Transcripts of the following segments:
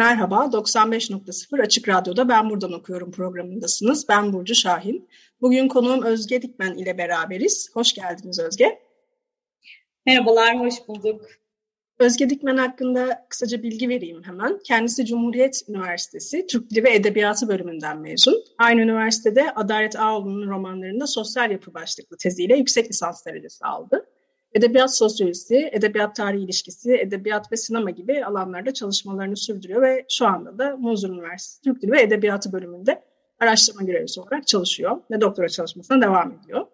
Merhaba, 95.0 Açık Radyo'da Ben Buradan Okuyorum programındasınız. Ben Burcu Şahin. Bugün konuğum Özge Dikmen ile beraberiz. Hoş geldiniz Özge. Merhabalar, hoş bulduk. Özge Dikmen hakkında kısaca bilgi vereyim hemen. Kendisi Cumhuriyet Üniversitesi Türk Dili ve Edebiyatı bölümünden mezun. Aynı üniversitede Adalet Ağoğlu'nun romanlarında sosyal yapı başlıklı teziyle yüksek lisans derecesi aldı. Edebiyat sosyolojisi, edebiyat tarihi ilişkisi, edebiyat ve sinema gibi alanlarda çalışmalarını sürdürüyor ve şu anda da Muzur Üniversitesi Türk Dili ve Edebiyatı bölümünde araştırma görevlisi olarak çalışıyor ve doktora çalışmasına devam ediyor.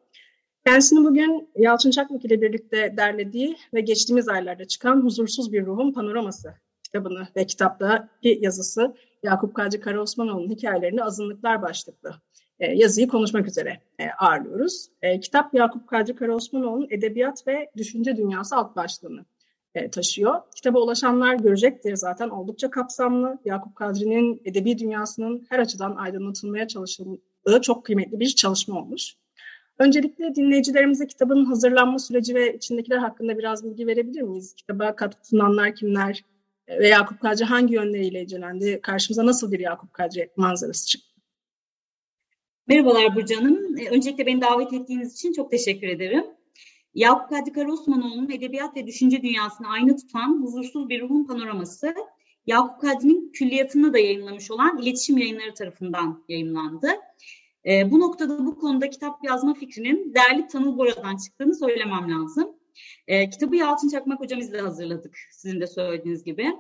Kendisini bugün Yalçın Çakmak ile birlikte derlediği ve geçtiğimiz aylarda çıkan Huzursuz Bir Ruhun Panoraması kitabını ve kitaptaki yazısı Yakup Kadri Karaosmanoğlu'nun hikayelerini azınlıklar başlıklı e, yazıyı konuşmak üzere e, ağırlıyoruz. E, kitap Yakup Kadri Karaosmanoğlu'nun Edebiyat ve Düşünce Dünyası alt başlığını taşıyor. Kitaba ulaşanlar görecektir zaten oldukça kapsamlı. Yakup Kadri'nin edebi dünyasının her açıdan aydınlatılmaya çalışıldığı çok kıymetli bir çalışma olmuş. Öncelikle dinleyicilerimize kitabın hazırlanma süreci ve içindekiler hakkında biraz bilgi verebilir miyiz? Kitaba katkı sunanlar kimler ve Yakup Kadri hangi yönleriyle incelendi? Karşımıza nasıl bir Yakup Kadri manzarası çıktı? Merhabalar Burcu Hanım. E, öncelikle beni davet ettiğiniz için çok teşekkür ederim. Yakup Kadri Karaosmanoğlu'nun edebiyat ve düşünce dünyasını aynı tutan Huzursuz Bir Ruhun Panoraması, Yakup Kadri'nin külliyatını da yayınlamış olan iletişim yayınları tarafından yayınlandı. E, bu noktada bu konuda kitap yazma fikrinin değerli Tanıl Bora'dan çıktığını söylemem lazım. E, kitabı Yalçın Çakmak hocamızla hazırladık sizin de söylediğiniz gibi.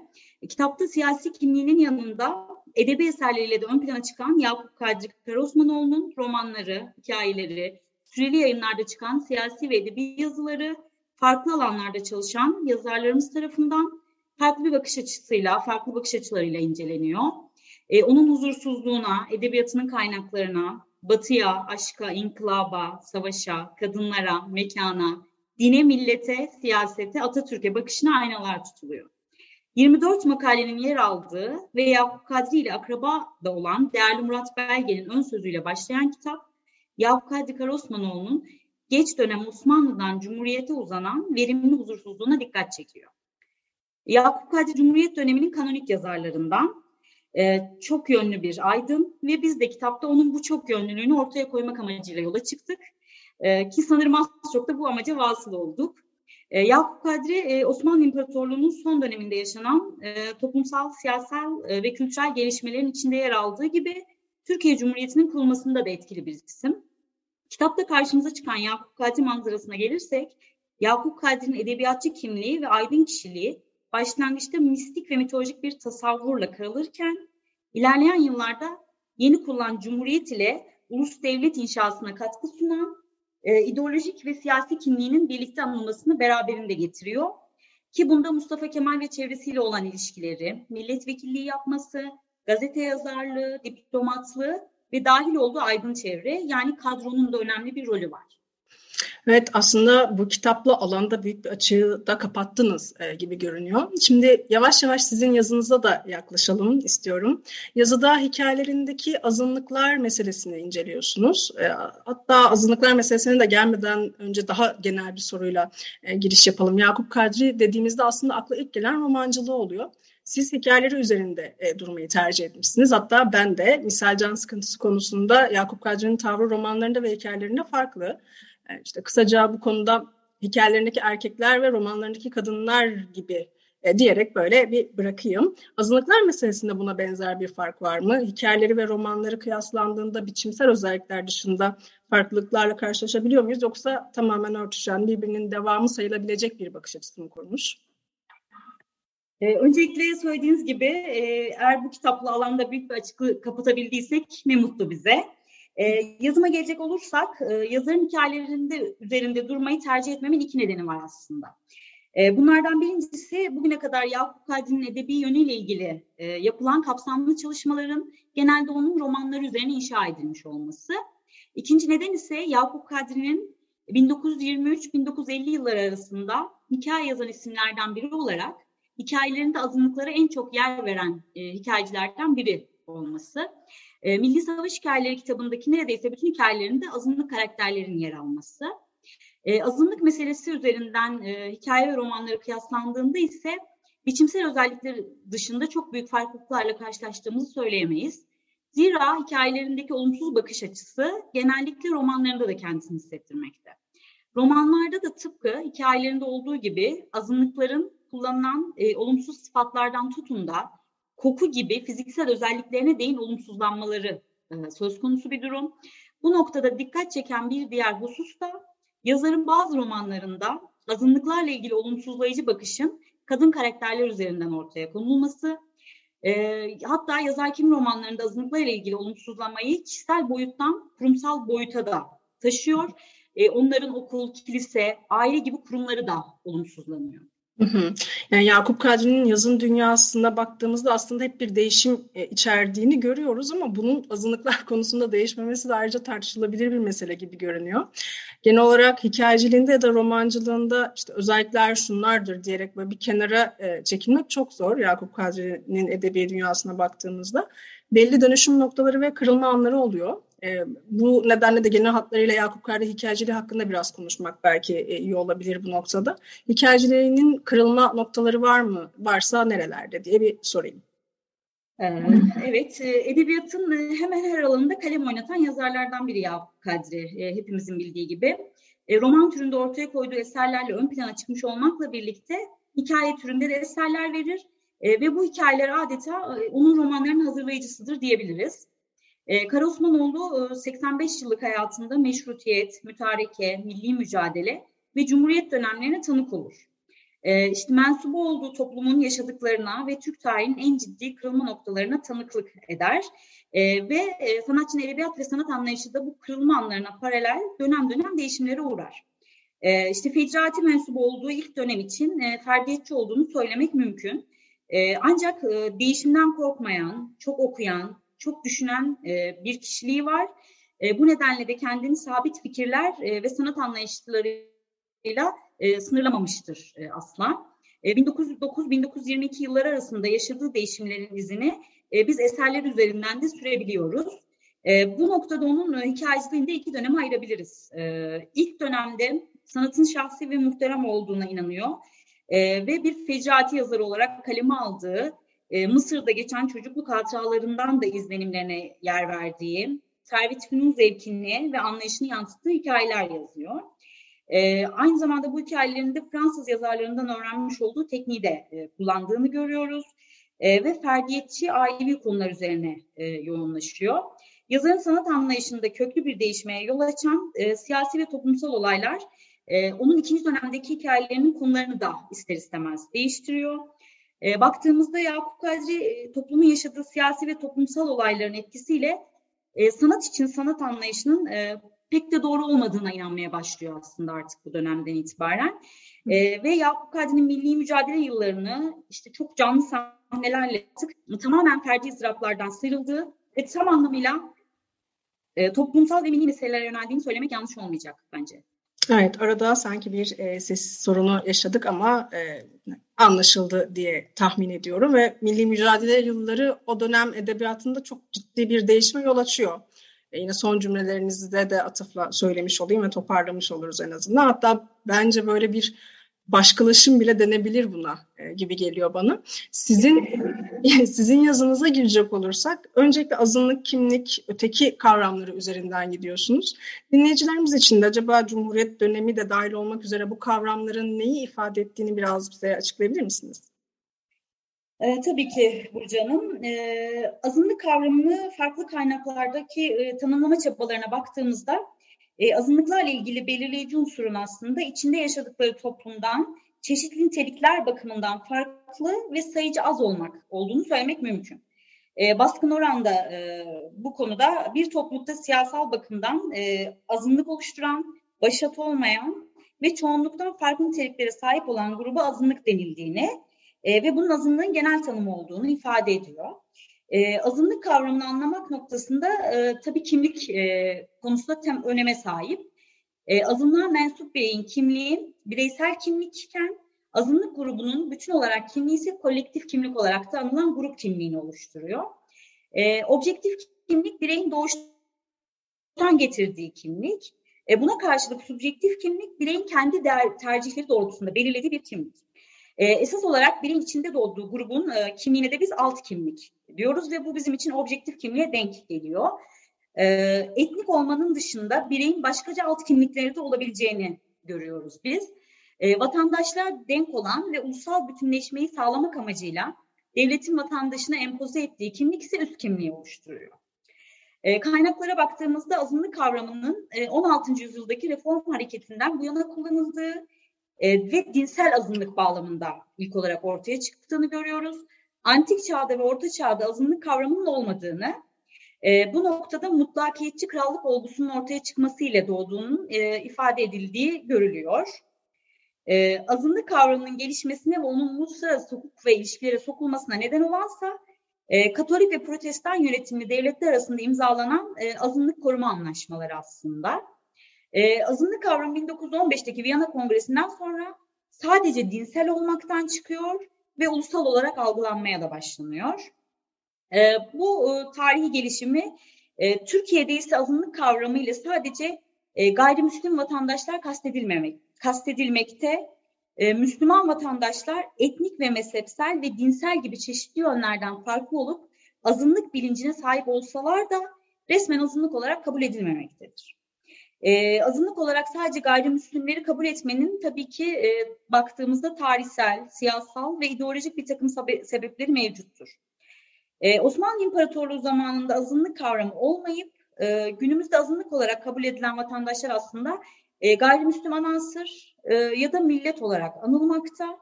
E, kitapta siyasi kimliğinin yanında edebi eserleriyle de ön plana çıkan Yakup Kadri Karaosmanoğlu'nun romanları, hikayeleri, süreli yayınlarda çıkan siyasi ve edebi yazıları, farklı alanlarda çalışan yazarlarımız tarafından farklı bir bakış açısıyla, farklı bakış açılarıyla inceleniyor. Ee, onun huzursuzluğuna, edebiyatının kaynaklarına, batıya, aşka, inkılaba, savaşa, kadınlara, mekana, dine, millete, siyasete, Atatürk'e bakışına aynalar tutuluyor. 24 makalenin yer aldığı ve Yakup Kadri ile akraba da olan değerli Murat Belge'nin ön sözüyle başlayan kitap, Yakup Kadri Karosmanoğlu'nun geç dönem Osmanlı'dan Cumhuriyet'e uzanan verimli huzursuzluğuna dikkat çekiyor. Yakup Kadri Cumhuriyet döneminin kanonik yazarlarından e, çok yönlü bir aydın ve biz de kitapta onun bu çok yönlülüğünü ortaya koymak amacıyla yola çıktık. E, ki sanırım az çok da bu amaca vasıl olduk. E, Yakup Kadri e, Osmanlı İmparatorluğu'nun son döneminde yaşanan e, toplumsal, siyasal e, ve kültürel gelişmelerin içinde yer aldığı gibi Türkiye Cumhuriyeti'nin kurulmasında da etkili bir isim. Kitapta karşımıza çıkan Yakup Kadri manzarasına gelirsek, Yakup Kadri'nin edebiyatçı kimliği ve aydın kişiliği başlangıçta mistik ve mitolojik bir tasavvurla kırılırken, ilerleyen yıllarda yeni kurulan Cumhuriyet ile ulus devlet inşasına katkı sunan e, ideolojik ve siyasi kimliğinin birlikte anılmasını beraberinde getiriyor. Ki bunda Mustafa Kemal ve çevresiyle olan ilişkileri, milletvekilliği yapması, gazete yazarlığı, diplomatlığı ve dahil olduğu aydın çevre yani kadronun da önemli bir rolü var. Evet aslında bu kitapla alanda büyük bir açığı da kapattınız e, gibi görünüyor. Şimdi yavaş yavaş sizin yazınıza da yaklaşalım istiyorum. Yazıda hikayelerindeki azınlıklar meselesini inceliyorsunuz. E, hatta azınlıklar meselesine de gelmeden önce daha genel bir soruyla e, giriş yapalım. Yakup Kadri dediğimizde aslında akla ilk gelen romancılığı oluyor. Siz hikayeleri üzerinde e, durmayı tercih etmişsiniz. Hatta ben de misal can sıkıntısı konusunda Yakup Kadri'nin tavrı romanlarında ve hikayelerinde farklı. Yani işte kısaca bu konuda hikayelerindeki erkekler ve romanlarındaki kadınlar gibi e, diyerek böyle bir bırakayım. Azınlıklar meselesinde buna benzer bir fark var mı? Hikayeleri ve romanları kıyaslandığında biçimsel özellikler dışında farklılıklarla karşılaşabiliyor muyuz? Yoksa tamamen örtüşen, birbirinin devamı sayılabilecek bir bakış açısı mı kurmuş? Ee, öncelikle söylediğiniz gibi e, eğer bu kitapla alanda büyük bir açıklık kapatabildiysek ne mutlu bize. E, yazıma gelecek olursak e, yazarın hikayelerinde üzerinde durmayı tercih etmemin iki nedeni var aslında. E, bunlardan birincisi bugüne kadar Yakup Kadri'nin edebi yönüyle ilgili e, yapılan kapsamlı çalışmaların genelde onun romanları üzerine inşa edilmiş olması. İkinci neden ise Yakup Kadri'nin 1923-1950 yılları arasında hikaye yazan isimlerden biri olarak hikayelerinde azınlıklara en çok yer veren e, hikayecilerden biri olması. E, Milli Savaş Hikayeleri kitabındaki neredeyse bütün hikayelerinde azınlık karakterlerin yer alması. E, azınlık meselesi üzerinden e, hikaye ve romanları kıyaslandığında ise biçimsel özellikler dışında çok büyük farklılıklarla karşılaştığımızı söyleyemeyiz. Zira hikayelerindeki olumsuz bakış açısı genellikle romanlarında da kendisini hissettirmekte. Romanlarda da tıpkı hikayelerinde olduğu gibi azınlıkların kullanılan e, olumsuz sıfatlardan tutun da koku gibi fiziksel özelliklerine değin olumsuzlanmaları e, söz konusu bir durum. Bu noktada dikkat çeken bir diğer husus da yazarın bazı romanlarında azınlıklarla ilgili olumsuzlayıcı bakışın kadın karakterler üzerinden ortaya konulması e, hatta yazar kim romanlarında azınlıklarla ilgili olumsuzlamayı kişisel boyuttan kurumsal boyuta da taşıyor. E, onların okul, kilise, aile gibi kurumları da olumsuzlanıyor. Yani Yakup Kadri'nin yazın dünyasına baktığımızda aslında hep bir değişim e, içerdiğini görüyoruz ama bunun azınlıklar konusunda değişmemesi de ayrıca tartışılabilir bir mesele gibi görünüyor. Genel olarak hikayeciliğinde ya da romancılığında işte özellikler şunlardır diyerek böyle bir kenara e, çekilmek çok zor Yakup Kadri'nin edebi dünyasına baktığımızda. Belli dönüşüm noktaları ve kırılma anları oluyor. E, bu nedenle de genel hatlarıyla Yakup Kadri hikayeciliği hakkında biraz konuşmak belki e, iyi olabilir bu noktada. Hikayeciliğinin kırılma noktaları var mı? Varsa nerelerde diye bir sorayım. Ee, evet, e, edebiyatın e, hemen her alanında kalem oynatan yazarlardan biri Yakup Kadri, hepimizin bildiği gibi. Roman türünde ortaya koyduğu eserlerle ön plana çıkmış olmakla birlikte hikaye türünde de eserler verir ve bu hikayeler adeta onun romanlarının hazırlayıcısıdır diyebiliriz. E, Karosmanoğlu 85 yıllık hayatında meşrutiyet, mütareke, milli mücadele ve cumhuriyet dönemlerine tanık olur. E, işte mensubu olduğu toplumun yaşadıklarına ve Türk tarihinin en ciddi kırılma noktalarına tanıklık eder. E, ve e, sanatçının edebiyat ve sanat anlayışı da bu kırılma anlarına paralel dönem dönem değişimlere uğrar. E, işte Fecrati mensubu olduğu ilk dönem için e, ferdiyetçi olduğunu söylemek mümkün. E, ancak e, değişimden korkmayan, çok okuyan, çok düşünen e, bir kişiliği var. E, bu nedenle de kendini sabit fikirler e, ve sanat anlayışlarıyla sınırlamamıştır e, asla. E, 1909-1922 yılları arasında yaşadığı değişimlerin izini biz eserler üzerinden de sürebiliyoruz. Bu noktada onun e, hikayeciliğinde iki döneme ayırabiliriz. E, ilk dönemde sanatın şahsi ve muhterem olduğuna inanıyor ve bir fecrati yazarı olarak kaleme aldığı e, Mısır'da geçen çocukluk hatıralarından da izlenimlerine yer verdiği, Servet Fünun zevkini ve anlayışını yansıttığı hikayeler yazıyor. E, aynı zamanda bu hikayelerinde Fransız yazarlarından öğrenmiş olduğu tekniği de e, kullandığını görüyoruz. E, ve ferdiyetçi ailevi konular üzerine e, yoğunlaşıyor. Yazarın sanat anlayışında köklü bir değişmeye yol açan e, siyasi ve toplumsal olaylar e, onun ikinci dönemdeki hikayelerinin konularını da ister istemez değiştiriyor. E, baktığımızda Yakup Kadri e, toplumun yaşadığı siyasi ve toplumsal olayların etkisiyle e, sanat için sanat anlayışının e, pek de doğru olmadığına inanmaya başlıyor aslında artık bu dönemden itibaren. E, ve Yakup Kadri'nin milli mücadele yıllarını işte çok canlı sahnelerle artık tamamen ferdi ızdıraplardan sıyrıldığı ve tam anlamıyla e, toplumsal ve milli meselelere yöneldiğini söylemek yanlış olmayacak bence. Evet, arada sanki bir e, ses sorunu yaşadık ama e, anlaşıldı diye tahmin ediyorum ve milli mücadele yılları o dönem edebiyatında çok ciddi bir değişime yol açıyor. E, yine son cümlelerinizde de atıfla söylemiş olayım ve toparlamış oluruz en azından. Hatta bence böyle bir başkalaşım bile denebilir buna e, gibi geliyor bana. Sizin sizin yazınıza girecek olursak öncelikle azınlık, kimlik, öteki kavramları üzerinden gidiyorsunuz. Dinleyicilerimiz için de acaba Cumhuriyet dönemi de dahil olmak üzere bu kavramların neyi ifade ettiğini biraz bize açıklayabilir misiniz? E, tabii ki Burcu Hanım. E, azınlık kavramını farklı kaynaklardaki e, tanımlama çabalarına baktığımızda e, azınlıklarla ilgili belirleyici unsurun aslında içinde yaşadıkları toplumdan çeşitli nitelikler bakımından farklı ve sayıcı az olmak olduğunu söylemek mümkün. e, baskın oranda e, bu konuda bir toplulukta siyasal bakımdan e, azınlık oluşturan, başat olmayan ve çoğunluktan farklı niteliklere sahip olan gruba azınlık denildiğini e, ve bunun azınlığın genel tanımı olduğunu ifade ediyor. E, azınlık kavramını anlamak noktasında e, tabii kimlik e, konusunda tem öneme sahip. E, azınlığa mensup bireyin kimliği bireysel kimlikken azınlık grubunun bütün olarak kimliği ise kolektif kimlik olarak da anılan grup kimliğini oluşturuyor. E, objektif kimlik bireyin doğuştan getirdiği kimlik. E, buna karşılık subjektif kimlik bireyin kendi tercihleri doğrultusunda belirlediği bir kimlik. E, esas olarak bireyin içinde doğduğu grubun e, kimliğine de biz alt kimlik diyoruz ve bu bizim için objektif kimliğe denk geliyor. E, etnik olmanın dışında bireyin başkaca alt kimlikleri de olabileceğini görüyoruz biz. E, vatandaşlar denk olan ve ulusal bütünleşmeyi sağlamak amacıyla devletin vatandaşına empoze ettiği kimlik ise üst kimliği oluşturuyor. E, kaynaklara baktığımızda azınlık kavramının e, 16. yüzyıldaki reform hareketinden bu yana kullanıldığı e, ve dinsel azınlık bağlamında ilk olarak ortaya çıktığını görüyoruz. Antik çağda ve orta çağda azınlık kavramının olmadığını, e, bu noktada mutlakiyetçi krallık olgusunun ortaya çıkması ile doğduğunun e, ifade edildiği görülüyor. E, azınlık kavramının gelişmesine ve onun uluslararası hukuk ve ilişkilere sokulmasına neden olansa Katolik ve Protestan yönetimli devletler arasında imzalanan azınlık koruma anlaşmaları aslında. E, azınlık kavramı 1915'teki Viyana Kongresi'nden sonra sadece dinsel olmaktan çıkıyor ve ulusal olarak algılanmaya da başlanıyor. E, bu e, tarihi gelişimi e, Türkiye'de ise azınlık kavramı ile sadece e, gayrimüslim vatandaşlar kastedilmemek, kastedilmekte. E, Müslüman vatandaşlar etnik ve mezhepsel ve dinsel gibi çeşitli yönlerden farklı olup azınlık bilincine sahip olsalar da resmen azınlık olarak kabul edilmemektedir. E, azınlık olarak sadece gayrimüslimleri kabul etmenin tabii ki e, baktığımızda tarihsel, siyasal ve ideolojik bir takım sebepleri mevcuttur. E, Osmanlı İmparatorluğu zamanında azınlık kavramı olmayıp e, günümüzde azınlık olarak kabul edilen vatandaşlar aslında e, gayrimüslim anansır e, ya da millet olarak anılmakta.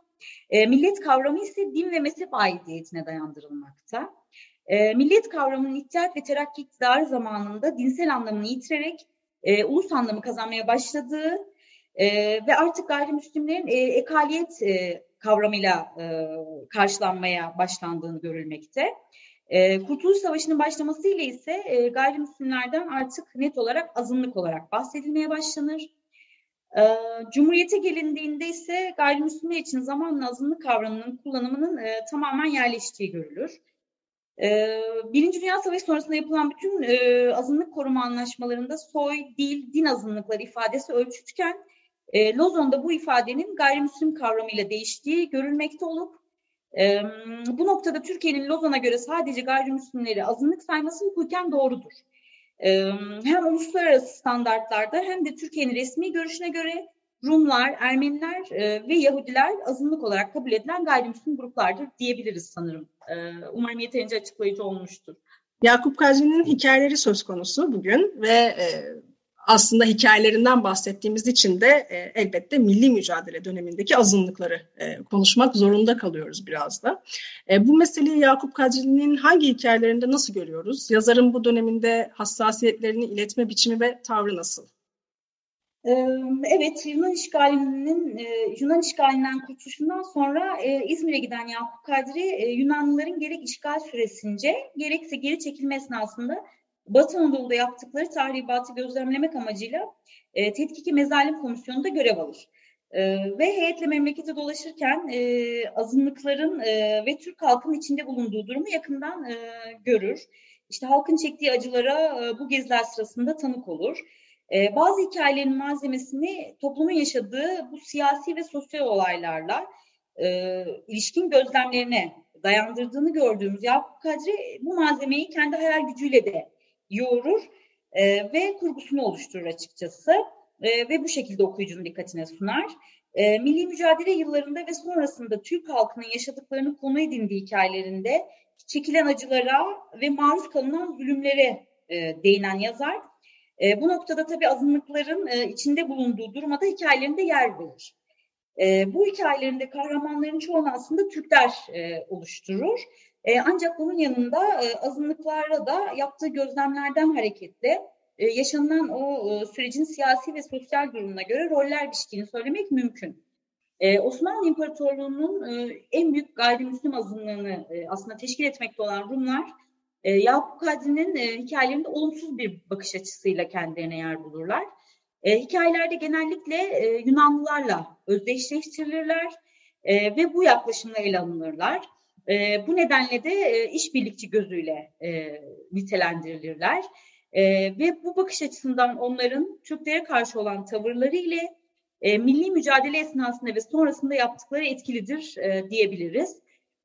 E, millet kavramı ise din ve mezhep aidiyetine dayandırılmakta. E, millet kavramının İttihat ve Terakki iktidarı zamanında dinsel anlamını yitirerek e, ulus anlamı kazanmaya başladığı e, ve artık gayrimüslimlerin e, ekaliyet e, kavramıyla e, karşılanmaya başlandığını görülmekte. E, Kurtuluş Savaşı'nın başlamasıyla ise e, gayrimüslimlerden artık net olarak azınlık olarak bahsedilmeye başlanır. E, Cumhuriyete gelindiğinde ise gayrimüslimler için zamanla azınlık kavramının kullanımının e, tamamen yerleştiği görülür. Ee, Birinci Dünya Savaşı sonrasında yapılan bütün e, azınlık koruma anlaşmalarında soy, dil, din azınlıkları ifadesi ölçütken e, Lozon'da bu ifadenin gayrimüslim kavramıyla değiştiği görülmekte olup e, bu noktada Türkiye'nin Lozon'a göre sadece gayrimüslimleri azınlık sayması hukuken doğrudur. Hem uluslararası standartlarda hem de Türkiye'nin resmi görüşüne göre Rumlar, Ermeniler e, ve Yahudiler azınlık olarak kabul edilen gayrimüslim gruplardır diyebiliriz sanırım. E, umarım yeterince açıklayıcı olmuştur. Yakup Kadri'nin hikayeleri söz konusu bugün ve e, aslında hikayelerinden bahsettiğimiz için de elbette milli mücadele dönemindeki azınlıkları konuşmak zorunda kalıyoruz biraz da. Bu meseleyi Yakup Kadri'nin hangi hikayelerinde nasıl görüyoruz? Yazarın bu döneminde hassasiyetlerini iletme biçimi ve tavrı nasıl? Evet, Yunan işgalinin Yunan işgalinden kurtuluşundan sonra İzmir'e giden Yakup Kadri Yunanlıların gerek işgal süresince gerekse geri çekilme esnasında Batı Anadolu'da yaptıkları tahribatı gözlemlemek amacıyla Tetkiki Mezalim Komisyonu'nda görev alır. Ve heyetle memlekete dolaşırken azınlıkların ve Türk halkının içinde bulunduğu durumu yakından görür. İşte halkın çektiği acılara bu geziler sırasında tanık olur e, bazı hikayelerin malzemesini toplumun yaşadığı bu siyasi ve sosyal olaylarla e, ilişkin gözlemlerine dayandırdığını gördüğümüz Yakup Kadri bu malzemeyi kendi hayal gücüyle de yoğurur e, ve kurgusunu oluşturur açıkçası e, ve bu şekilde okuyucunun dikkatine sunar. E, milli mücadele yıllarında ve sonrasında Türk halkının yaşadıklarını konu edindiği hikayelerinde çekilen acılara ve maruz kalınan zulümlere e, değinen yazar e, bu noktada tabii azınlıkların e, içinde bulunduğu duruma da hikayelerinde yer verir. E, bu hikayelerinde kahramanların çoğunu aslında Türkler e, oluşturur E, ancak bunun yanında e, azınlıklara da yaptığı gözlemlerden hareketle e, yaşanılan o e, sürecin siyasi ve sosyal durumuna göre roller biçtiğini söylemek mümkün. E, Osmanlı İmparatorluğu'nun e, en büyük gayrimüslim azınlığını e, aslında teşkil etmekte olan Rumlar, e, Yakup Kadri'nin e, hikayelerinde olumsuz bir bakış açısıyla kendilerine yer bulurlar. E, hikayelerde genellikle e, Yunanlılarla özdeşleştirilirler e, ve bu yaklaşımla ele alınırlar. E, bu nedenle de e, işbirlikçi gözüyle e, nitelendirilirler. E, ve bu bakış açısından onların Türklere karşı olan tavırları ile e, milli mücadele esnasında ve sonrasında yaptıkları etkilidir e, diyebiliriz.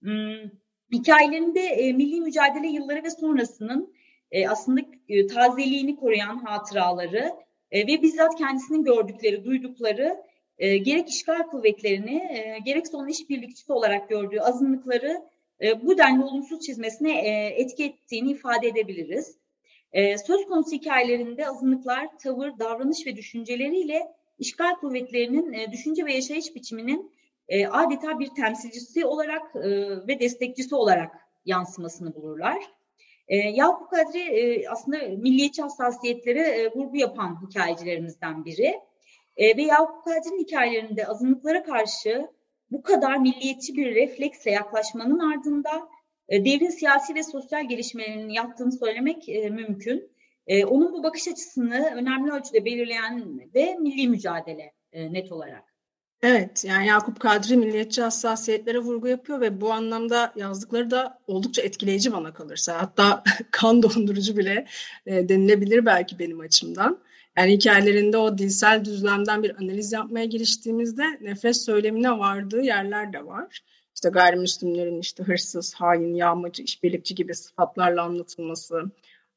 Hmm, hikayelerinde e, milli mücadele yılları ve sonrasının e, aslında e, tazeliğini koruyan hatıraları e, ve bizzat kendisinin gördükleri, duydukları e, gerek işgal kuvvetlerini e, gerekse onun işbirlikçisi olarak gördüğü azınlıkları e, bu denli olumsuz çizmesine e, etki ettiğini ifade edebiliriz. E, söz konusu hikayelerinde azınlıklar tavır, davranış ve düşünceleriyle işgal kuvvetlerinin e, düşünce ve yaşayış biçiminin e, adeta bir temsilcisi olarak e, ve destekçisi olarak yansımasını bulurlar. E, Yakup Kadri e, aslında milliyetçi hassasiyetlere e, vurgu yapan hikayecilerimizden biri. E, ve Yakup Kadri'nin hikayelerinde azınlıklara karşı bu kadar milliyetçi bir refleksle yaklaşmanın ardında e, devrin siyasi ve sosyal gelişmelerinin yattığını söylemek e, mümkün. E, onun bu bakış açısını önemli ölçüde belirleyen de milli mücadele e, net olarak. Evet, yani Yakup Kadri milliyetçi hassasiyetlere vurgu yapıyor ve bu anlamda yazdıkları da oldukça etkileyici bana kalırsa. Hatta kan dondurucu bile e, denilebilir belki benim açımdan. Yani hikayelerinde o dilsel düzlemden bir analiz yapmaya giriştiğimizde nefret söylemine vardığı yerler de var. İşte gayrimüslimlerin işte hırsız, hain, yağmacı, işbirlikçi gibi sıfatlarla anlatılması.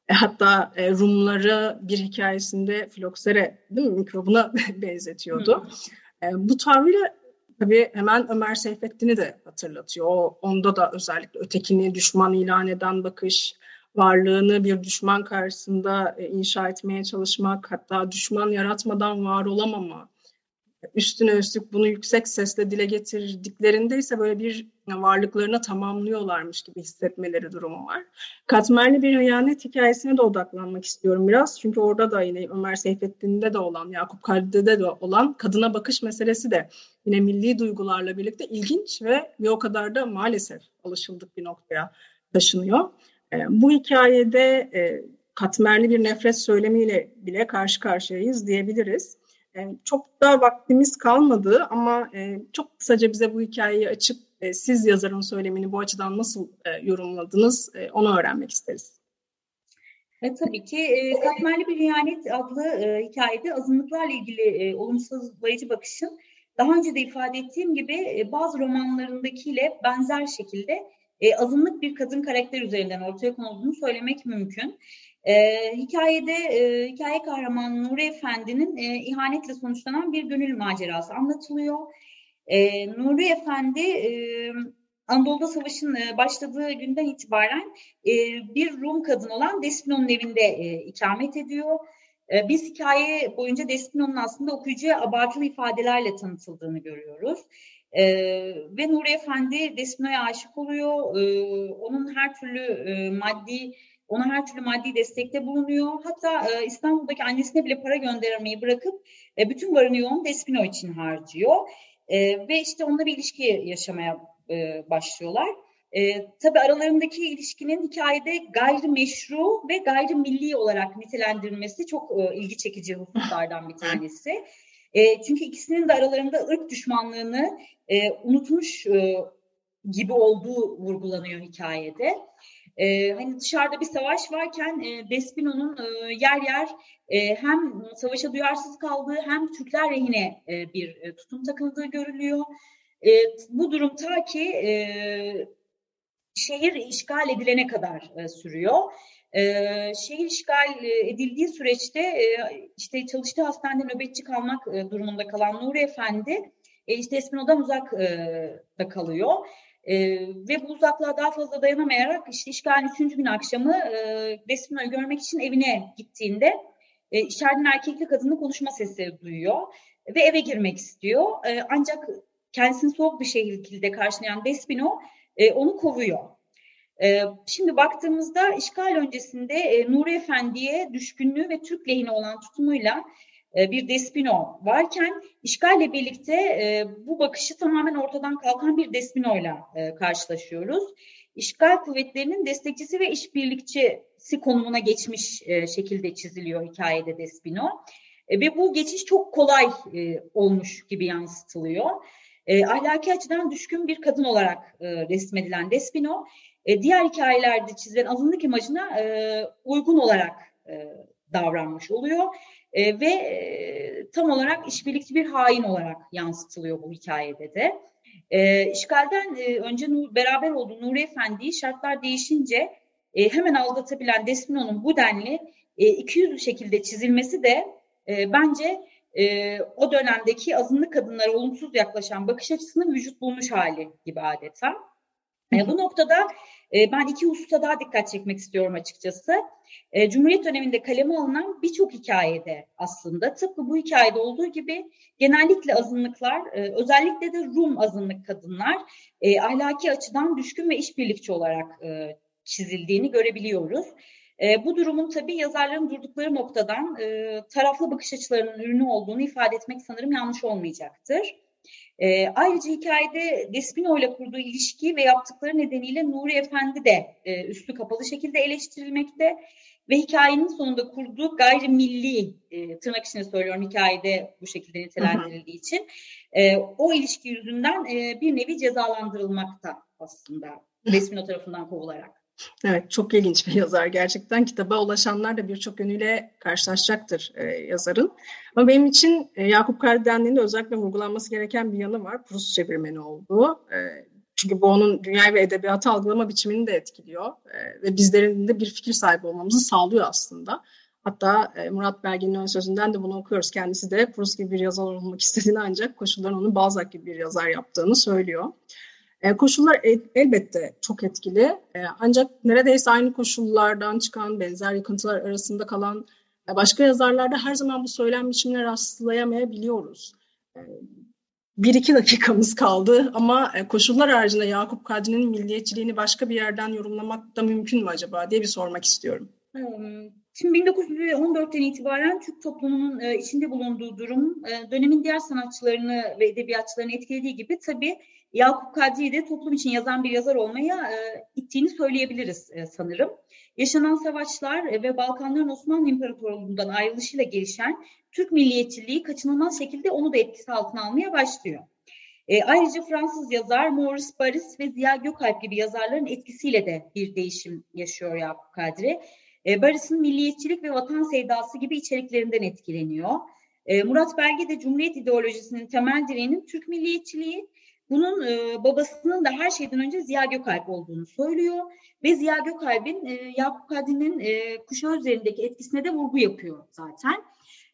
E, hatta e, Rumları bir hikayesinde filoksere değil mi, mikrobuna benzetiyordu. E, bu tavrıyla tabii hemen Ömer Seyfettin'i de hatırlatıyor. Onda da özellikle ötekini düşman ilan eden bakış, varlığını bir düşman karşısında e, inşa etmeye çalışmak, hatta düşman yaratmadan var olamama, üstüne üstlük bunu yüksek sesle dile getirdiklerinde ise böyle bir varlıklarına tamamlıyorlarmış gibi hissetmeleri durumu var. Katmerli bir hayanet hikayesine de odaklanmak istiyorum biraz. Çünkü orada da yine Ömer Seyfettin'de de olan, Yakup Kadri'de de olan kadına bakış meselesi de yine milli duygularla birlikte ilginç ve bir o kadar da maalesef alışıldık bir noktaya taşınıyor. E, bu hikayede e, katmerli bir nefret söylemiyle bile karşı karşıyayız diyebiliriz. E, çok da vaktimiz kalmadı ama çok kısaca bize bu hikayeyi açıp siz yazarın söylemini bu açıdan nasıl yorumladınız onu öğrenmek isteriz. E, tabii ki e, Katmerli Bir Hıyanet adlı e, hikayede azınlıklarla ilgili e, olumsuzlayıcı bakışın daha önce de ifade ettiğim gibi e, bazı romanlarındakiyle benzer şekilde e, azınlık bir kadın karakter üzerinden ortaya konulduğunu söylemek mümkün. E, hikayede e, hikaye kahramanı Nuri Efendi'nin e, ihanetle sonuçlanan bir gönül macerası anlatılıyor. E, Nuri Efendi e, Anadolu'da savaşın e, başladığı günden itibaren e, bir Rum kadın olan Despino'nun evinde e, ikamet ediyor. E, biz hikaye boyunca Despino'nun aslında okuyucuya abartılı ifadelerle tanıtıldığını görüyoruz. E, ve Nuri Efendi Despino'ya aşık oluyor. E, onun her türlü e, maddi ona her türlü maddi destekte bulunuyor. Hatta e, İstanbul'daki annesine bile para göndermeyi bırakıp e, bütün varını yoğun Despino için harcıyor. E, ve işte onunla bir ilişki yaşamaya e, başlıyorlar. E, tabii aralarındaki ilişkinin hikayede gayrimeşru ve gayrimilli olarak nitelendirilmesi çok e, ilgi çekici hususlardan bir tanesi. E, çünkü ikisinin de aralarında ırk düşmanlığını e, unutmuş e, gibi olduğu vurgulanıyor hikayede. E, hani dışarıda bir savaş varken e, Despino'nun e, yer yer e, hem savaşa duyarsız kaldığı hem Türkler rehine e, bir e, tutum takıldığı görülüyor. E, bu durum ta ki e, şehir işgal edilene kadar e, sürüyor. E, şehir işgal edildiği süreçte e, işte çalıştığı hastanede nöbetçi kalmak e, durumunda kalan Nuri Efendi e, işte Espino'dan uzak e, da kalıyor. E, ve bu uzaklığa daha fazla dayanamayarak işte işgalin üçüncü gün akşamı e, Despino'yu görmek için evine gittiğinde e, içeriden erkekli kadınla konuşma sesleri duyuyor ve eve girmek istiyor. E, ancak kendisini soğuk bir şekilde karşılayan Despino e, onu kovuyor. Ee, şimdi baktığımızda işgal öncesinde e, Nuri Efendi'ye düşkünlüğü ve Türk lehine olan tutumuyla e, bir Despino varken işgalle birlikte e, bu bakışı tamamen ortadan kalkan bir Despino'yla karşılaşıyoruz. İşgal kuvvetlerinin destekçisi ve işbirlikçisi konumuna geçmiş şekilde çiziliyor hikayede Despino. Ve bu geçiş çok kolay olmuş gibi yansıtılıyor. Ahlaki açıdan düşkün bir kadın olarak resmedilen Despino e, diğer hikayelerde çizilen azınlık imajına e, uygun olarak e, davranmış oluyor e, ve tam olarak işbirlikçi bir hain olarak yansıtılıyor bu hikayede de. E, işgalden e, önce beraber olduğu Nuri Efendi'yi şartlar değişince e, hemen aldatabilen Despino'nun bu denli e, 200 şekilde çizilmesi de e, bence e, o dönemdeki azınlık kadınlara olumsuz yaklaşan bakış açısının vücut bulmuş hali gibi adeta. E, bu noktada ben iki hususa daha dikkat çekmek istiyorum açıkçası. E, Cumhuriyet döneminde kaleme alınan birçok hikayede aslında tıpkı bu hikayede olduğu gibi genellikle azınlıklar, e, özellikle de Rum azınlık kadınlar e, ahlaki açıdan düşkün ve işbirlikçi olarak e, çizildiğini görebiliyoruz. Bu durumun tabii yazarların durdukları noktadan taraflı bakış açılarının ürünü olduğunu ifade etmek sanırım yanlış olmayacaktır. E, ayrıca hikayede Despino ile kurduğu ilişki ve yaptıkları nedeniyle Nuri Efendi de e, üstü kapalı şekilde eleştirilmekte ve hikayenin sonunda kurduğu gayrimilli, e, tırnak içinde söylüyorum hikayede bu şekilde nitelendirildiği için, e, o ilişki yüzünden e, bir nevi cezalandırılmakta aslında Despino tarafından kovularak. Evet, çok ilginç bir yazar gerçekten. Kitaba ulaşanlar da birçok yönüyle karşılaşacaktır e, yazarın. Ama benim için e, Yakup Kadri'nin de özellikle vurgulanması gereken bir yanı var. Prus çevirmeni olduğu. E, çünkü bu onun dünya ve edebiyatı algılama biçimini de etkiliyor. E, ve bizlerin de bir fikir sahibi olmamızı sağlıyor aslında. Hatta e, Murat Belge'nin ön sözünden de bunu okuyoruz. Kendisi de Proust gibi bir yazar olmak istediğini ancak koşulların onu Balzac gibi bir yazar yaptığını söylüyor. E, koşullar el, elbette çok etkili. E, ancak neredeyse aynı koşullardan çıkan benzer yıkıntılar arasında kalan e, başka yazarlarda her zaman bu söylem biçimine rastlayamayabiliyoruz. Bir iki dakikamız kaldı ama koşullar haricinde Yakup Kadri'nin milliyetçiliğini başka bir yerden yorumlamak da mümkün mü acaba diye bir sormak istiyorum. Hmm. Şimdi 1914'ten itibaren Türk toplumunun içinde bulunduğu durum dönemin diğer sanatçılarını ve edebiyatçılarını etkilediği gibi tabii Yakup Kadri'yi de toplum için yazan bir yazar olmaya e, ittiğini söyleyebiliriz e, sanırım. Yaşanan savaşlar e, ve Balkanların Osmanlı İmparatorluğu'ndan ayrılışıyla gelişen Türk milliyetçiliği kaçınılmaz şekilde onu da etkisi altına almaya başlıyor. E, ayrıca Fransız yazar Maurice Barres ve Ziya Gökalp gibi yazarların etkisiyle de bir değişim yaşıyor Yakup Kadri. E, Barres'in milliyetçilik ve vatan sevdası gibi içeriklerinden etkileniyor. E, Murat Belge de Cumhuriyet ideolojisinin temel direğinin Türk milliyetçiliği, bunun e, babasının da her şeyden önce Ziya Gökalp olduğunu söylüyor ve Ziya Gökalp'in e, Yakup Kadri'nin e, kuşağı üzerindeki etkisine de vurgu yapıyor zaten.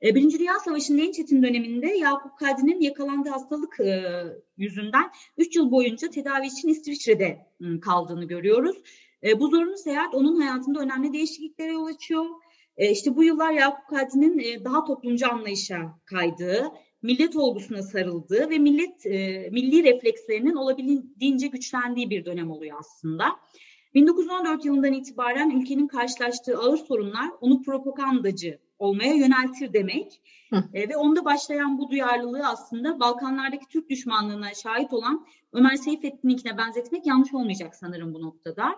E, Birinci Dünya Savaşı'nın en çetin döneminde Yakup Kadri'nin yakalandığı hastalık e, yüzünden 3 yıl boyunca tedavi için İsviçre'de e, kaldığını görüyoruz. E, bu zorunlu seyahat onun hayatında önemli değişikliklere yol açıyor. E, işte bu yıllar Yakup Kadri'nin e, daha toplumcu anlayışa kaydığı, millet olgusuna sarıldığı ve millet e, milli reflekslerinin olabildiğince güçlendiği bir dönem oluyor aslında. 1914 yılından itibaren ülkenin karşılaştığı ağır sorunlar onu propagandacı olmaya yöneltir demek. E, ve onda başlayan bu duyarlılığı aslında Balkanlardaki Türk düşmanlığına şahit olan Ömer Seyfettin'inkine benzetmek yanlış olmayacak sanırım bu noktada.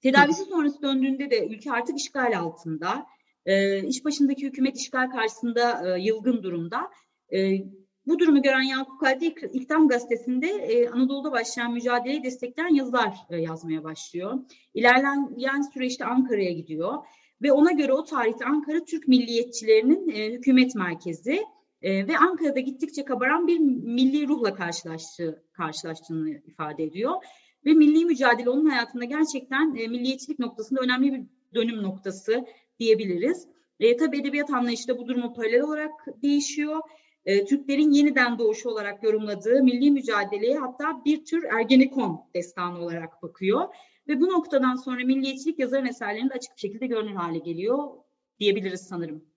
Tedavisi sonrası döndüğünde de ülke artık işgal altında. E, iş başındaki hükümet işgal karşısında e, yılgın durumda. E, bu durumu gören Yakup Kadri İktam Gazetesi'nde e, Anadolu'da başlayan mücadeleyi destekleyen yazılar e, yazmaya başlıyor. İlerleyen süreçte Ankara'ya gidiyor ve ona göre o tarihte Ankara Türk milliyetçilerinin e, hükümet merkezi e, ve Ankara'da gittikçe kabaran bir milli ruhla karşılaştığı, karşılaştığını ifade ediyor. Ve milli mücadele onun hayatında gerçekten e, milliyetçilik noktasında önemli bir dönüm noktası diyebiliriz. E, tabii edebiyat anlayışı da bu durumu paralel olarak değişiyor e, Türklerin yeniden doğuşu olarak yorumladığı milli mücadeleye hatta bir tür Ergenekon destanı olarak bakıyor. Ve bu noktadan sonra milliyetçilik yazarın eserlerinde açık bir şekilde görünür hale geliyor diyebiliriz sanırım.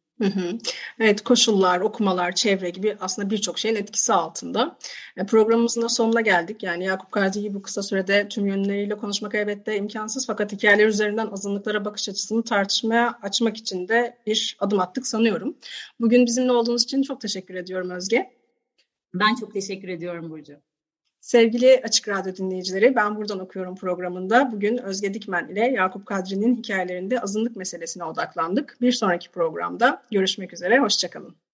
Evet, koşullar, okumalar, çevre gibi aslında birçok şeyin etkisi altında. E, programımızın da sonuna geldik. Yani Yakup Kadri gibi bu kısa sürede tüm yönleriyle konuşmak elbette imkansız. Fakat hikayeler üzerinden azınlıklara bakış açısını tartışmaya açmak için de bir adım attık sanıyorum. Bugün bizimle olduğunuz için çok teşekkür ediyorum Özge. Ben çok teşekkür ediyorum Burcu. Sevgili Açık Radyo dinleyicileri, ben buradan okuyorum programında. Bugün Özge Dikmen ile Yakup Kadri'nin hikayelerinde azınlık meselesine odaklandık. Bir sonraki programda görüşmek üzere, hoşçakalın.